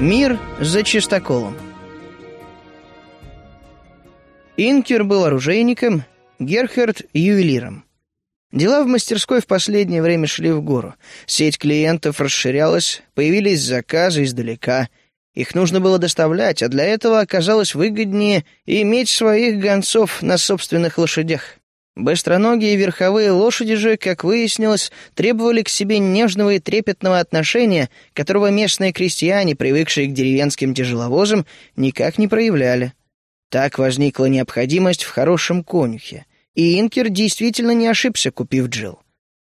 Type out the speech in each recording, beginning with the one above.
Мир за чистоколом. Инкер был оружейником, Герхард — ювелиром. Дела в мастерской в последнее время шли в гору. Сеть клиентов расширялась, появились заказы издалека. Их нужно было доставлять, а для этого оказалось выгоднее иметь своих гонцов на собственных лошадях. Быстроногие верховые лошади же, как выяснилось, требовали к себе нежного и трепетного отношения, которого местные крестьяне, привыкшие к деревенским тяжеловозам, никак не проявляли. Так возникла необходимость в хорошем конюхе, и Инкер действительно не ошибся, купив Джил.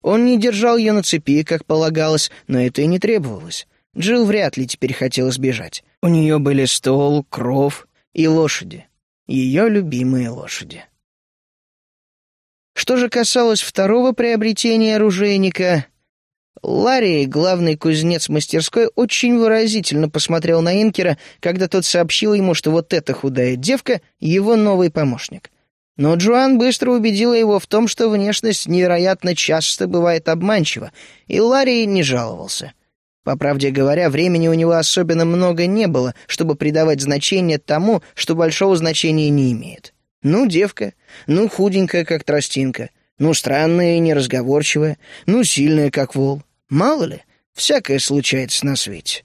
Он не держал ее на цепи, как полагалось, но это и не требовалось. Джил вряд ли теперь хотел сбежать. У нее были стол, кров и лошади. Ее любимые лошади. Что же касалось второго приобретения оружейника, Ларри, главный кузнец мастерской, очень выразительно посмотрел на Инкера, когда тот сообщил ему, что вот эта худая девка — его новый помощник. Но Джоан быстро убедила его в том, что внешность невероятно часто бывает обманчива, и Ларри не жаловался. По правде говоря, времени у него особенно много не было, чтобы придавать значение тому, что большого значения не имеет. Ну, девка, ну, худенькая, как тростинка, ну, странная и неразговорчивая, ну, сильная, как вол. Мало ли, всякое случается на свете.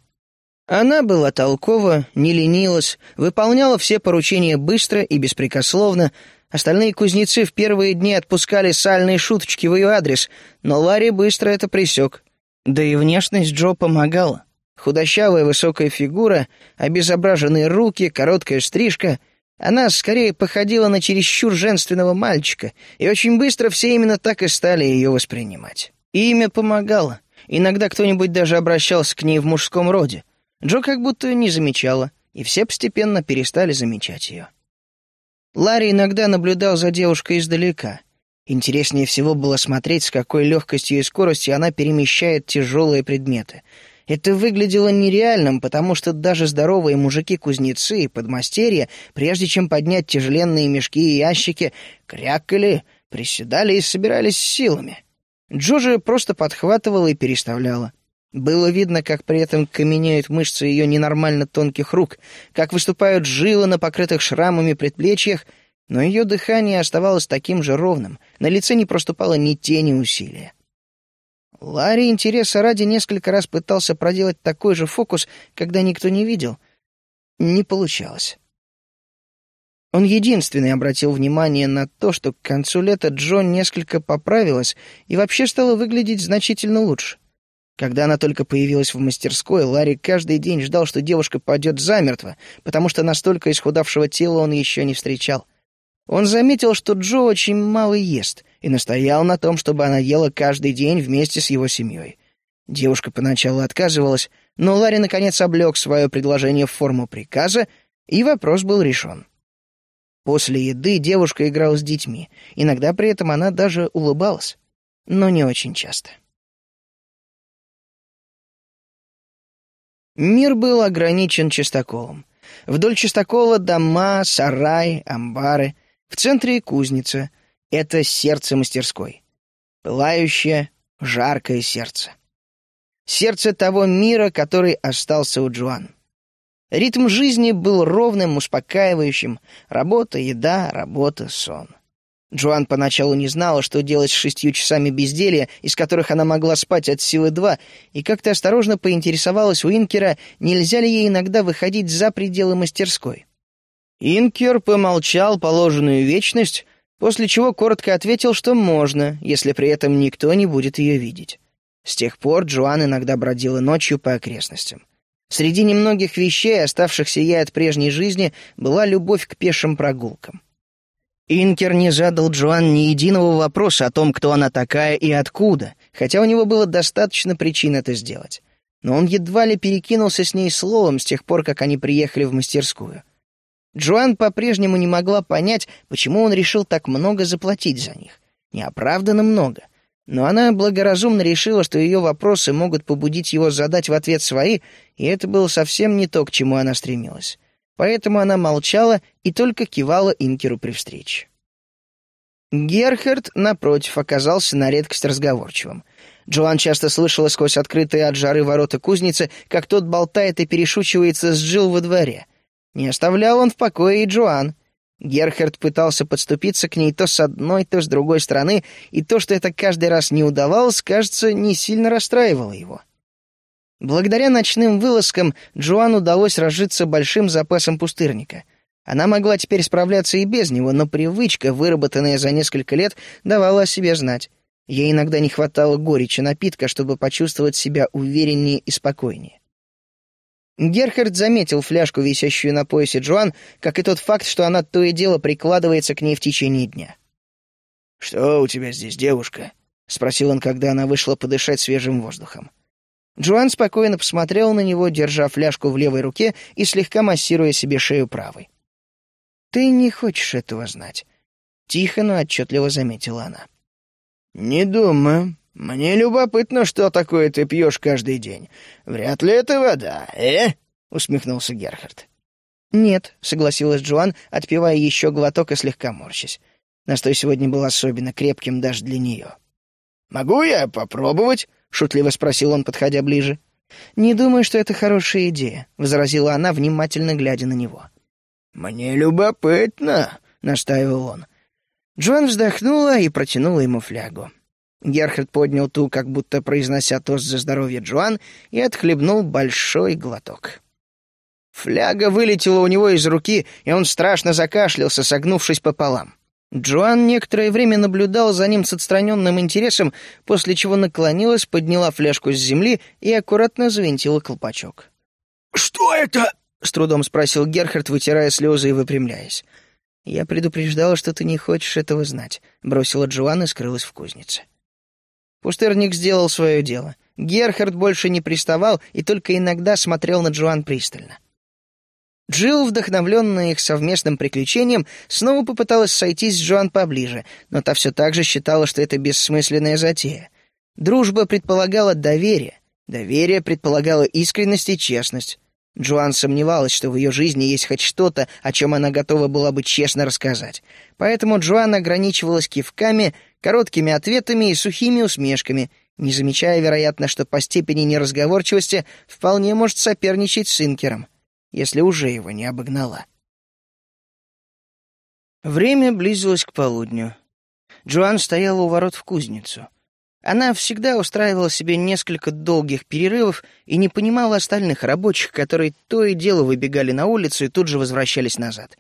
Она была толкова, не ленилась, выполняла все поручения быстро и беспрекословно, Остальные кузнецы в первые дни отпускали сальные шуточки в ее адрес, но Ларри быстро это пресек. Да и внешность Джо помогала. Худощавая высокая фигура, обезображенные руки, короткая стрижка — она скорее походила на чересчур женственного мальчика, и очень быстро все именно так и стали ее воспринимать. И имя помогало. Иногда кто-нибудь даже обращался к ней в мужском роде. Джо как будто не замечала, и все постепенно перестали замечать ее. Ларри иногда наблюдал за девушкой издалека. Интереснее всего было смотреть, с какой легкостью и скоростью она перемещает тяжелые предметы — это выглядело нереальным, потому что даже здоровые мужики-кузнецы и подмастерья, прежде чем поднять тяжеленные мешки и ящики, крякали, приседали и собирались силами. Джо просто подхватывала и переставляла. Было видно, как при этом каменеют мышцы ее ненормально тонких рук, как выступают жилы на покрытых шрамами предплечьях, но ее дыхание оставалось таким же ровным, на лице не проступало ни тени усилия. Ларри интереса ради несколько раз пытался проделать такой же фокус, когда никто не видел. Не получалось. Он единственный обратил внимание на то, что к концу лета Джон несколько поправилась и вообще стала выглядеть значительно лучше. Когда она только появилась в мастерской, Ларри каждый день ждал, что девушка падет замертво, потому что настолько исхудавшего тела он еще не встречал. Он заметил, что Джо очень мало ест, и настоял на том, чтобы она ела каждый день вместе с его семьей. Девушка поначалу отказывалась, но Ларри наконец облег свое предложение в форму приказа, и вопрос был решен. После еды девушка играла с детьми, иногда при этом она даже улыбалась, но не очень часто. Мир был ограничен чистоколом. Вдоль чистокола дома, сарай, амбары — в центре кузница — это сердце мастерской. Пылающее, жаркое сердце. Сердце того мира, который остался у Джоан. Ритм жизни был ровным, успокаивающим. Работа, еда, работа, сон. Джоан поначалу не знала, что делать с шестью часами безделья, из которых она могла спать от силы два, и как-то осторожно поинтересовалась у Инкера, нельзя ли ей иногда выходить за пределы мастерской. Инкер помолчал положенную вечность, после чего коротко ответил, что можно, если при этом никто не будет ее видеть. С тех пор Джоан иногда бродила ночью по окрестностям. Среди немногих вещей, оставшихся ей от прежней жизни, была любовь к пешим прогулкам. Инкер не задал Джоан ни единого вопроса о том, кто она такая и откуда, хотя у него было достаточно причин это сделать. Но он едва ли перекинулся с ней словом с тех пор, как они приехали в мастерскую. Джоан по-прежнему не могла понять, почему он решил так много заплатить за них. Неоправданно много. Но она благоразумно решила, что ее вопросы могут побудить его задать в ответ свои, и это было совсем не то, к чему она стремилась. Поэтому она молчала и только кивала Инкеру при встрече. Герхард, напротив, оказался на редкость разговорчивым. Джоан часто слышала сквозь открытые от жары ворота кузницы, как тот болтает и перешучивается с Джилл во дворе. Не оставлял он в покое и Джоан. Герхард пытался подступиться к ней то с одной, то с другой стороны, и то, что это каждый раз не удавалось, кажется, не сильно расстраивало его. Благодаря ночным вылазкам Джоан удалось разжиться большим запасом пустырника. Она могла теперь справляться и без него, но привычка, выработанная за несколько лет, давала о себе знать. Ей иногда не хватало горечи напитка, чтобы почувствовать себя увереннее и спокойнее. Герхард заметил фляжку, висящую на поясе Джоан, как и тот факт, что она то и дело прикладывается к ней в течение дня. «Что у тебя здесь, девушка?» — спросил он, когда она вышла подышать свежим воздухом. Джоан спокойно посмотрел на него, держа фляжку в левой руке и слегка массируя себе шею правой. «Ты не хочешь этого знать», — тихо, но отчетливо заметила она. «Не думаю. Мне любопытно, что такое ты пьешь каждый день. Вряд ли это вода, э?» — усмехнулся Герхард. «Нет», — согласилась Джоан, отпивая еще глоток и слегка морщась. Настой сегодня был особенно крепким даже для нее. «Могу я попробовать?» — шутливо спросил он, подходя ближе. «Не думаю, что это хорошая идея», — возразила она, внимательно глядя на него. «Мне любопытно», — настаивал он. Джоан вздохнула и протянула ему флягу. Герхард поднял ту, как будто произнося тост за здоровье Джоан, и отхлебнул большой глоток. Фляга вылетела у него из руки, и он страшно закашлялся, согнувшись пополам. Джоан некоторое время наблюдал за ним с отстраненным интересом, после чего наклонилась, подняла фляжку с земли и аккуратно завинтила колпачок. «Что это?» — с трудом спросил Герхард, вытирая слезы и выпрямляясь. «Я предупреждала, что ты не хочешь этого знать», — бросила Джоан и скрылась в кузнице. Пустырник сделал свое дело. Герхард больше не приставал и только иногда смотрел на Джоан пристально. Джилл, вдохновленная их совместным приключением, снова попыталась сойтись с Джоан поближе, но та все так же считала, что это бессмысленная затея. Дружба предполагала доверие, доверие предполагало искренность и честность. Джоан сомневалась, что в ее жизни есть хоть что-то, о чем она готова была бы честно рассказать. Поэтому Джоан ограничивалась кивками, короткими ответами и сухими усмешками, не замечая, вероятно, что по степени неразговорчивости вполне может соперничать с Инкером, если уже его не обогнала. Время близилось к полудню. Джоан стояла у ворот в кузницу. Она всегда устраивала себе несколько долгих перерывов и не понимала остальных рабочих, которые то и дело выбегали на улицу и тут же возвращались назад.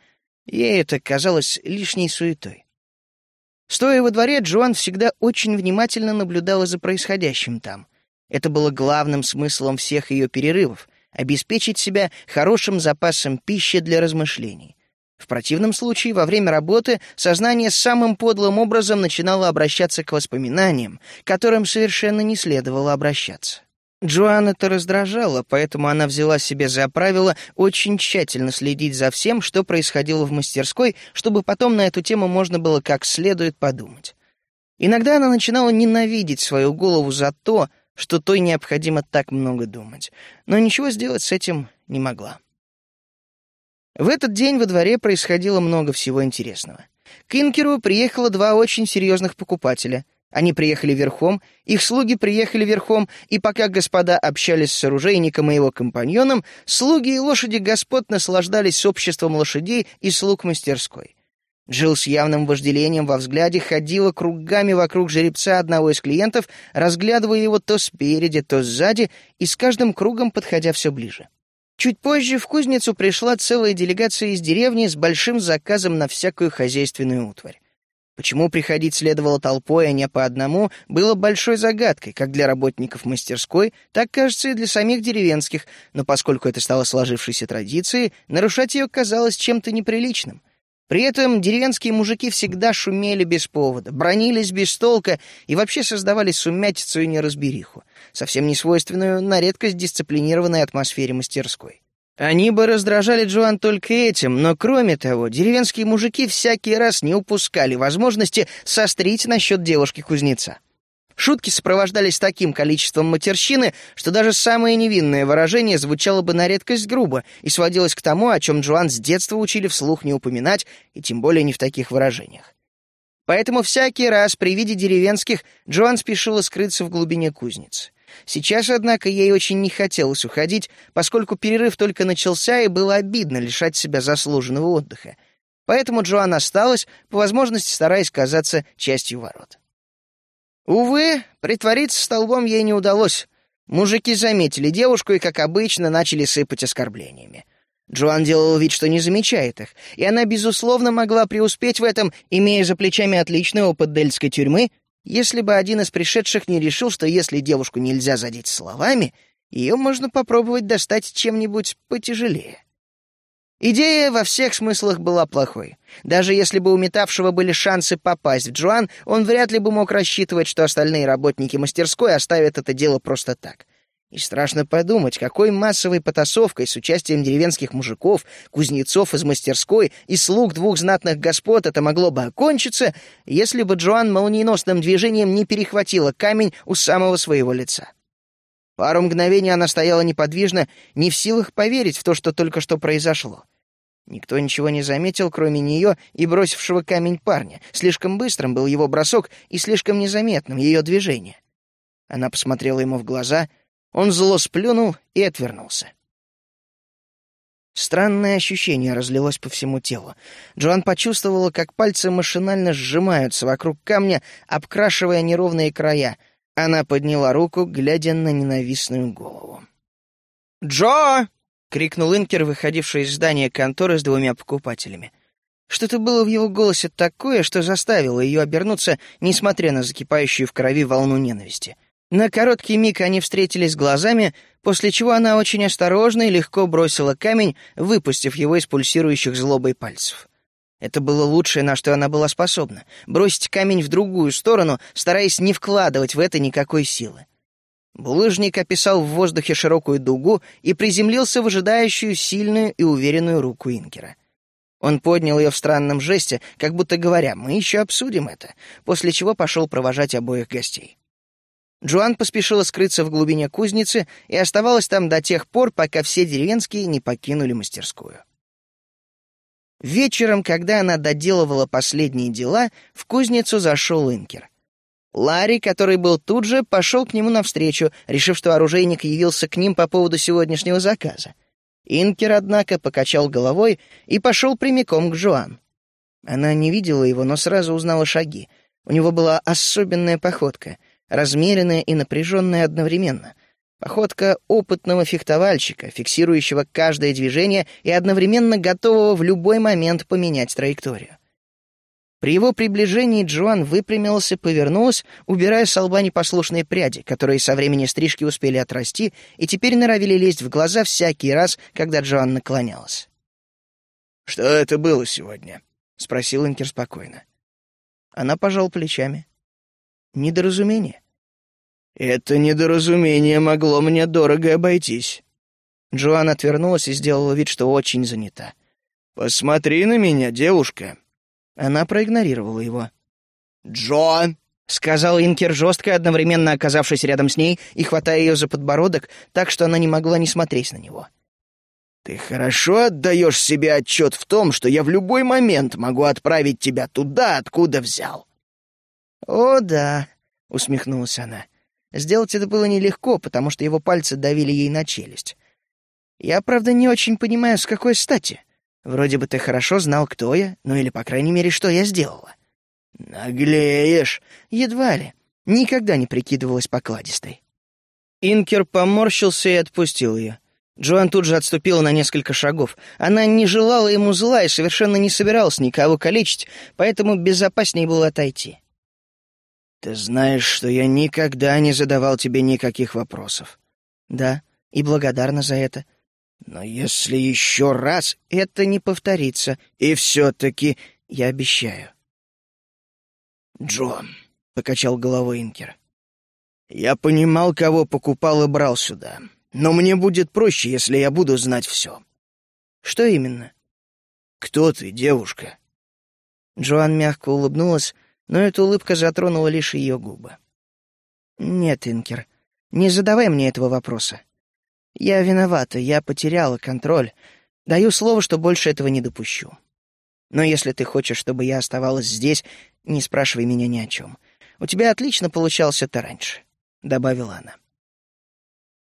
Ей это казалось лишней суетой. Стоя во дворе, Джоан всегда очень внимательно наблюдала за происходящим там. Это было главным смыслом всех ее перерывов — обеспечить себя хорошим запасом пищи для размышлений. В противном случае, во время работы сознание самым подлым образом начинало обращаться к воспоминаниям, которым совершенно не следовало обращаться. Джоан это раздражало, поэтому она взяла себе за правило очень тщательно следить за всем, что происходило в мастерской, чтобы потом на эту тему можно было как следует подумать. Иногда она начинала ненавидеть свою голову за то, что той необходимо так много думать, но ничего сделать с этим не могла. В этот день во дворе происходило много всего интересного. К Инкеру приехало два очень серьезных покупателя. Они приехали верхом, их слуги приехали верхом, и пока господа общались с оружейником и его компаньоном, слуги и лошади господ наслаждались обществом лошадей и слуг мастерской. Джилл с явным вожделением во взгляде ходила кругами вокруг жеребца одного из клиентов, разглядывая его то спереди, то сзади, и с каждым кругом подходя все ближе. Чуть позже в кузницу пришла целая делегация из деревни с большим заказом на всякую хозяйственную утварь. Почему приходить следовало толпой, а не по одному, было большой загадкой, как для работников мастерской, так, кажется, и для самих деревенских, но поскольку это стало сложившейся традицией, нарушать ее казалось чем-то неприличным. При этом деревенские мужики всегда шумели без повода, бронились без толка и вообще создавали сумятицу и неразбериху, совсем не свойственную на редкость дисциплинированной атмосфере мастерской. Они бы раздражали Джоан только этим, но кроме того, деревенские мужики всякий раз не упускали возможности сострить насчет девушки-кузнеца. Шутки сопровождались таким количеством матерщины, что даже самое невинное выражение звучало бы на редкость грубо и сводилось к тому, о чем Джоан с детства учили вслух не упоминать, и тем более не в таких выражениях. Поэтому всякий раз при виде деревенских Джоан спешила скрыться в глубине кузницы. Сейчас, однако, ей очень не хотелось уходить, поскольку перерыв только начался, и было обидно лишать себя заслуженного отдыха. Поэтому Джоан осталась, по возможности стараясь казаться частью ворот. Увы, притвориться столбом ей не удалось. Мужики заметили девушку и, как обычно, начали сыпать оскорблениями. Джоан делала вид, что не замечает их, и она, безусловно, могла преуспеть в этом, имея за плечами отличный опыт дельской тюрьмы, если бы один из пришедших не решил, что если девушку нельзя задеть словами, ее можно попробовать достать чем-нибудь потяжелее. Идея во всех смыслах была плохой. Даже если бы у метавшего были шансы попасть в Джоан, он вряд ли бы мог рассчитывать, что остальные работники мастерской оставят это дело просто так. И страшно подумать, какой массовой потасовкой с участием деревенских мужиков, кузнецов из мастерской и слуг двух знатных господ это могло бы окончиться, если бы Джоан молниеносным движением не перехватила камень у самого своего лица. Пару мгновений она стояла неподвижно, не в силах поверить в то, что только что произошло. Никто ничего не заметил, кроме нее и бросившего камень парня. Слишком быстрым был его бросок и слишком незаметным ее движение. Она посмотрела ему в глаза, он зло сплюнул и отвернулся. Странное ощущение разлилось по всему телу. Джоан почувствовала, как пальцы машинально сжимаются вокруг камня, обкрашивая неровные края — она подняла руку, глядя на ненавистную голову. «Джо!» — крикнул Инкер, выходивший из здания конторы с двумя покупателями. Что-то было в его голосе такое, что заставило ее обернуться, несмотря на закипающую в крови волну ненависти. На короткий миг они встретились глазами, после чего она очень осторожно и легко бросила камень, выпустив его из пульсирующих злобой пальцев. Это было лучшее, на что она была способна — бросить камень в другую сторону, стараясь не вкладывать в это никакой силы. Булыжник описал в воздухе широкую дугу и приземлился в ожидающую сильную и уверенную руку Инкера. Он поднял ее в странном жесте, как будто говоря, «Мы еще обсудим это», после чего пошел провожать обоих гостей. Джоан поспешила скрыться в глубине кузницы и оставалась там до тех пор, пока все деревенские не покинули мастерскую. Вечером, когда она доделывала последние дела, в кузницу зашел Инкер. Ларри, который был тут же, пошел к нему навстречу, решив, что оружейник явился к ним по поводу сегодняшнего заказа. Инкер, однако, покачал головой и пошел прямиком к Жуан. Она не видела его, но сразу узнала шаги. У него была особенная походка, размеренная и напряженная одновременно — Походка опытного фехтовальщика, фиксирующего каждое движение и одновременно готового в любой момент поменять траекторию. При его приближении Джоан выпрямился, повернулась, убирая с лба непослушные пряди, которые со времени стрижки успели отрасти и теперь норовили лезть в глаза всякий раз, когда Джоан наклонялась. «Что это было сегодня?» — спросил Инкер спокойно. Она пожала плечами. «Недоразумение. Это недоразумение могло мне дорого обойтись. Джоан отвернулась и сделала вид, что очень занята. «Посмотри на меня, девушка!» Она проигнорировала его. «Джоан!» — сказал Инкер жестко, одновременно оказавшись рядом с ней и хватая ее за подбородок, так что она не могла не смотреть на него. «Ты хорошо отдаешь себе отчет в том, что я в любой момент могу отправить тебя туда, откуда взял?» «О, да», — усмехнулась она. Сделать это было нелегко, потому что его пальцы давили ей на челюсть. Я, правда, не очень понимаю, с какой стати. Вроде бы ты хорошо знал, кто я, ну или, по крайней мере, что я сделала. Наглеешь. Едва ли. Никогда не прикидывалась покладистой. Инкер поморщился и отпустил ее. Джоан тут же отступила на несколько шагов. Она не желала ему зла и совершенно не собиралась никого калечить, поэтому безопаснее было отойти. Ты знаешь, что я никогда не задавал тебе никаких вопросов. Да, и благодарна за это. Но если еще раз это не повторится, и все-таки я обещаю. Джон, — покачал головой Инкер, — я понимал, кого покупал и брал сюда, но мне будет проще, если я буду знать все. Что именно? Кто ты, девушка? Джоан мягко улыбнулась, но эта улыбка затронула лишь ее губы. «Нет, Инкер, не задавай мне этого вопроса. Я виновата, я потеряла контроль. Даю слово, что больше этого не допущу. Но если ты хочешь, чтобы я оставалась здесь, Не спрашивай меня ни о чем. У тебя отлично получался это раньше», — добавила она.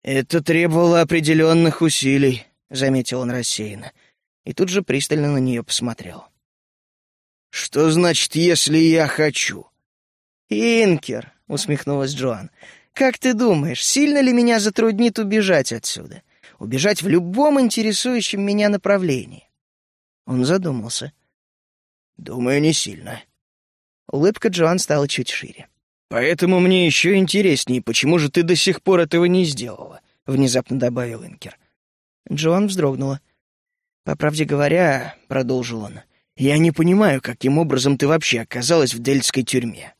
«Это требовало определенных усилий», — заметил он рассеянно, и тут же пристально на нее посмотрел. «Что значит, если я хочу?» «Инкер», — усмехнулась Джоан, — «как ты думаешь, сильно ли меня затруднит убежать отсюда? Убежать в любом интересующем меня направлении?» Он задумался. «Думаю, не сильно». Улыбка Джоан стала чуть шире. «Поэтому мне еще интереснее, почему же ты до сих пор этого не сделала?» — внезапно добавил Инкер. Джоан вздрогнула. «По правде говоря», — продолжил он, — «я не понимаю, каким образом ты вообще оказалась в дельтской тюрьме».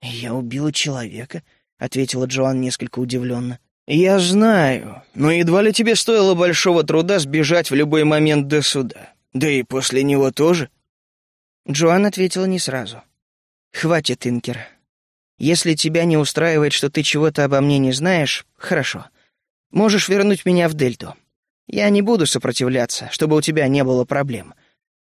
«Я убила человека», — ответила Джоан несколько удивленно. «Я знаю, но едва ли тебе стоило большого труда сбежать в любой момент до суда. Да и после него тоже». Джоан ответила не сразу. «Хватит, Инкер. Если тебя не устраивает, что ты чего-то обо мне не знаешь, хорошо. Можешь вернуть меня в Дельту. Я не буду сопротивляться, чтобы у тебя не было проблем.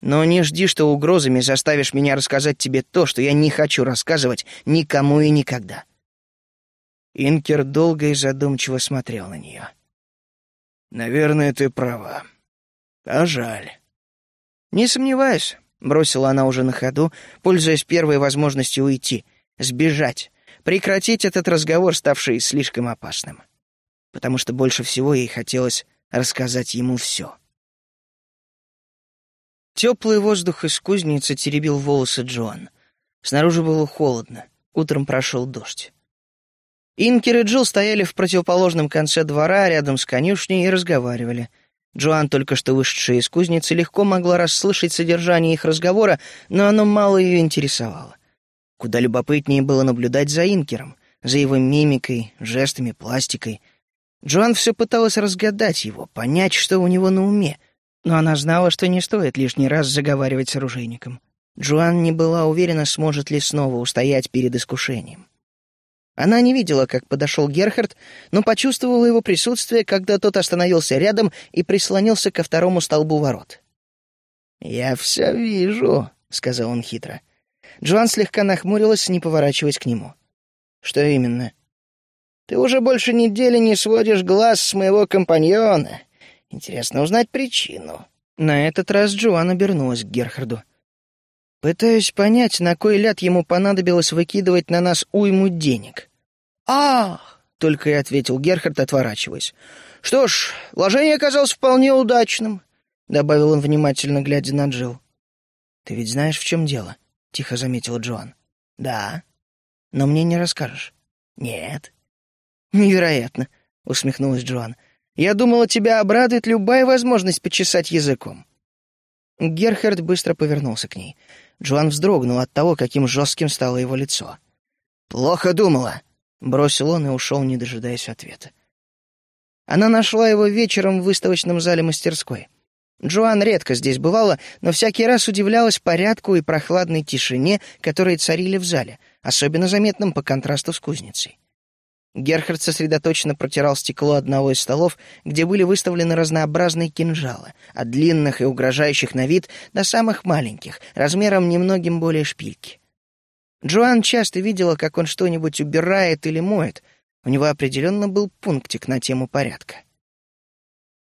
Но не жди, что угрозами заставишь меня рассказать тебе то, что я не хочу рассказывать никому и никогда». Инкер долго и задумчиво смотрел на нее. «Наверное, ты права. А жаль». «Не сомневаюсь», — бросила она уже на ходу, пользуясь первой возможностью уйти, сбежать, прекратить этот разговор, ставший слишком опасным. Потому что больше всего ей хотелось рассказать ему все. Теплый воздух из кузницы теребил волосы Джоан. Снаружи было холодно, утром прошел дождь. Инкер и Джилл стояли в противоположном конце двора, рядом с конюшней, и разговаривали. Джоан, только что вышедшая из кузницы, легко могла расслышать содержание их разговора, но оно мало ее интересовало. Куда любопытнее было наблюдать за Инкером, за его мимикой, жестами, пластикой. Джоан все пыталась разгадать его, понять, что у него на уме, но она знала, что не стоит лишний раз заговаривать с оружейником. Джоан не была уверена, сможет ли снова устоять перед искушением. Она не видела, как подошел Герхард, но почувствовала его присутствие, когда тот остановился рядом и прислонился ко второму столбу ворот. «Я все вижу», — сказал он хитро. Джоан слегка нахмурилась, не поворачиваясь к нему. «Что именно?» «Ты уже больше недели не сводишь глаз с моего компаньона. Интересно узнать причину». На этот раз Джоан обернулась к Герхарду. «Пытаюсь понять, на кой ляд ему понадобилось выкидывать на нас уйму денег». «Ах!» — только и ответил Герхард, отворачиваясь. «Что ж, вложение оказалось вполне удачным», — добавил он, внимательно глядя на Джилл. «Ты ведь знаешь, в чем дело?» — тихо заметила Джоан. «Да». «Но мне не расскажешь?» «Нет». «Невероятно», — усмехнулась Джоан. «Я думала, тебя обрадует любая возможность почесать языком». Герхард быстро повернулся к ней. Джоан вздрогнул от того, каким жестким стало его лицо. «Плохо думала», — бросил он и ушел, не дожидаясь ответа. Она нашла его вечером в выставочном зале мастерской. Джоан редко здесь бывала, но всякий раз удивлялась порядку и прохладной тишине, которые царили в зале, особенно заметным по контрасту с кузницей. Герхард сосредоточенно протирал стекло одного из столов, где были выставлены разнообразные кинжалы, от длинных и угрожающих на вид до самых маленьких, размером немногим более шпильки. Джоан часто видела, как он что-нибудь убирает или моет. У него определенно был пунктик на тему порядка.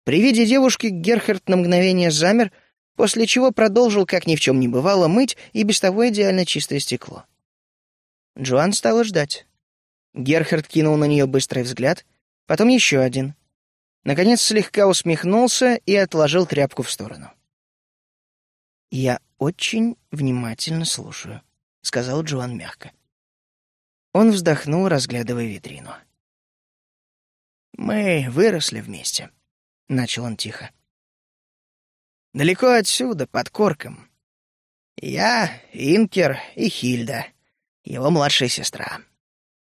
При виде девушки Герхард на мгновение замер, после чего продолжил, как ни в чем не бывало, мыть и без того идеально чистое стекло. Джоан стала ждать. Герхард кинул на нее быстрый взгляд, потом еще один. Наконец слегка усмехнулся и отложил тряпку в сторону. «Я очень внимательно слушаю», — сказал Джоан мягко. Он вздохнул, разглядывая витрину. «Мы выросли вместе», — начал он тихо. «Далеко отсюда, под Корком. Я, Инкер и Хильда, его младшая сестра.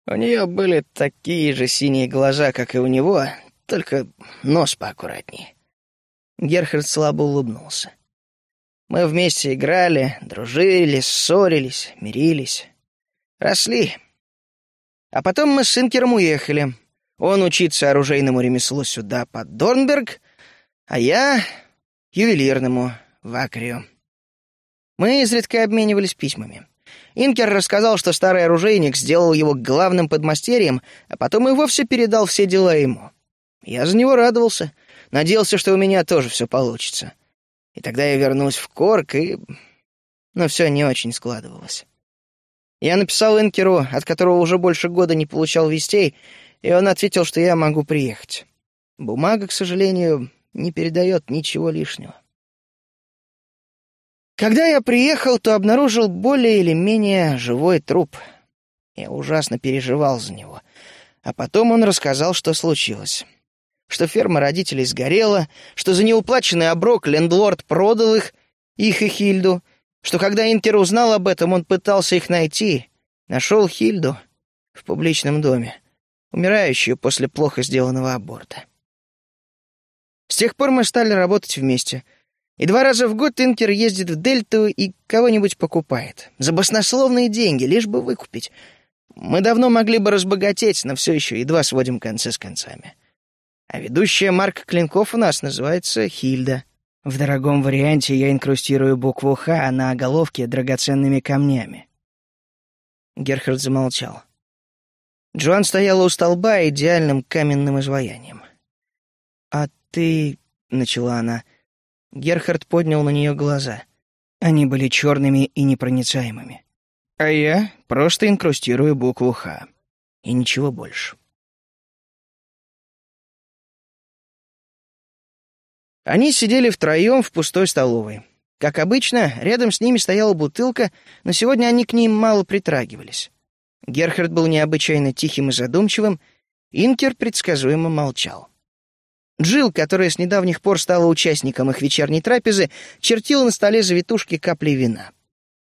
У нее были такие же синие глаза, как и у него, только нос поаккуратнее. Герхард слабо улыбнулся. Мы вместе играли, дружили, ссорились, мирились. Росли. А потом мы с Инкером уехали. Он учиться оружейному ремеслу сюда, под Дорнберг, а я — ювелирному, в Акрию. Мы изредка обменивались письмами. Инкер рассказал, что старый оружейник сделал его главным подмастерьем, а потом и вовсе передал все дела ему. Я за него радовался, надеялся, что у меня тоже все получится. И тогда я вернулся в Корк, и... Но все не очень складывалось. Я написал Инкеру, от которого уже больше года не получал вестей, и он ответил, что я могу приехать. Бумага, к сожалению, не передает ничего лишнего. Когда я приехал, то обнаружил более или менее живой труп. Я ужасно переживал за него. А потом он рассказал, что случилось. Что ферма родителей сгорела, что за неуплаченный оброк лендлорд продал их, их и Хильду, что когда Инкер узнал об этом, он пытался их найти. Нашел Хильду в публичном доме, умирающую после плохо сделанного аборта. С тех пор мы стали работать вместе. И два раза в год Инкер ездит в Дельту и кого-нибудь покупает. За баснословные деньги, лишь бы выкупить. Мы давно могли бы разбогатеть, но все еще едва сводим концы с концами. А ведущая марка клинков у нас называется Хильда. В дорогом варианте я инкрустирую букву «Х» на оголовке драгоценными камнями. Герхард замолчал. Джоан стояла у столба идеальным каменным изваянием. «А ты...» — начала она. Герхард поднял на нее глаза. Они были черными и непроницаемыми. «А я просто инкрустирую букву «Х». И ничего больше». Они сидели втроем в пустой столовой. Как обычно, рядом с ними стояла бутылка, но сегодня они к ней мало притрагивались. Герхард был необычайно тихим и задумчивым, Инкер предсказуемо молчал. Джилл, которая с недавних пор стала участником их вечерней трапезы, чертила на столе завитушки капли вина.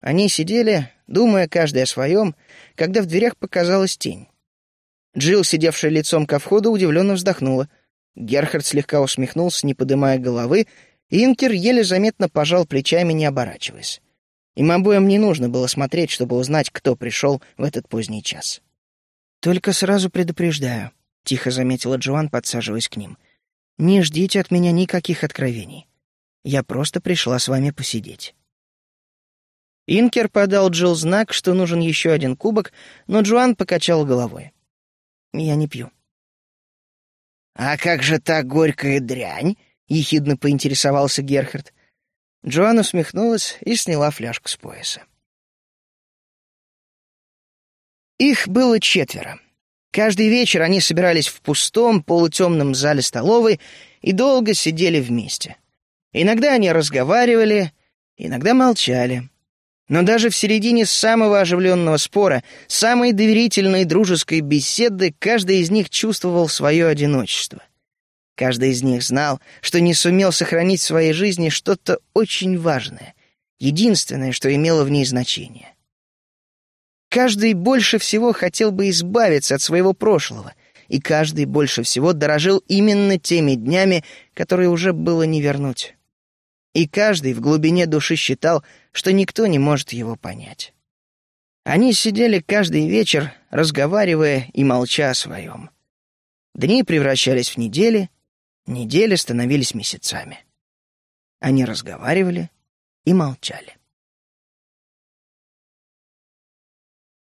Они сидели, думая каждый о своем, когда в дверях показалась тень. Джилл, сидевшая лицом ко входу, удивленно вздохнула — Герхард слегка усмехнулся, не поднимая головы, и Инкер еле заметно пожал плечами, не оборачиваясь. Им обоим не нужно было смотреть, чтобы узнать, кто пришел в этот поздний час. «Только сразу предупреждаю», — тихо заметила Джоан, подсаживаясь к ним. «Не ждите от меня никаких откровений. Я просто пришла с вами посидеть». Инкер подал Джилл знак, что нужен еще один кубок, но Джоан покачал головой. «Я не пью». «А как же та горькая дрянь?» — ехидно поинтересовался Герхард. Джоанна усмехнулась и сняла фляжку с пояса. Их было четверо. Каждый вечер они собирались в пустом, полутемном зале столовой и долго сидели вместе. Иногда они разговаривали, иногда молчали. Но даже в середине самого оживленного спора, самой доверительной дружеской беседы, каждый из них чувствовал свое одиночество. Каждый из них знал, что не сумел сохранить в своей жизни что-то очень важное, единственное, что имело в ней значение. Каждый больше всего хотел бы избавиться от своего прошлого, и каждый больше всего дорожил именно теми днями, которые уже было не вернуть. И каждый в глубине души считал, что никто не может его понять. Они сидели каждый вечер, разговаривая и молча о своем. Дни превращались в недели, недели становились месяцами. Они разговаривали и молчали.